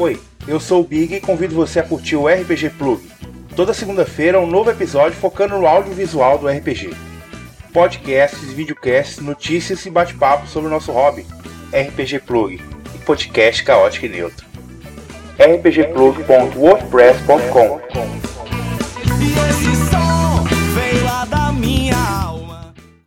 Oi, eu sou o Big e convido você a curtir o RPG Plug. Toda segunda-feira um novo episódio focando no audiovisual do RPG. Podcasts, videocasts, notícias e bate-papo sobre o nosso hobby, RPG Plug, e podcast caótico e neutro. rpgplug.wordpress.com